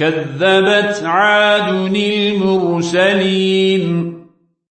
كذبت عاد المرسلين.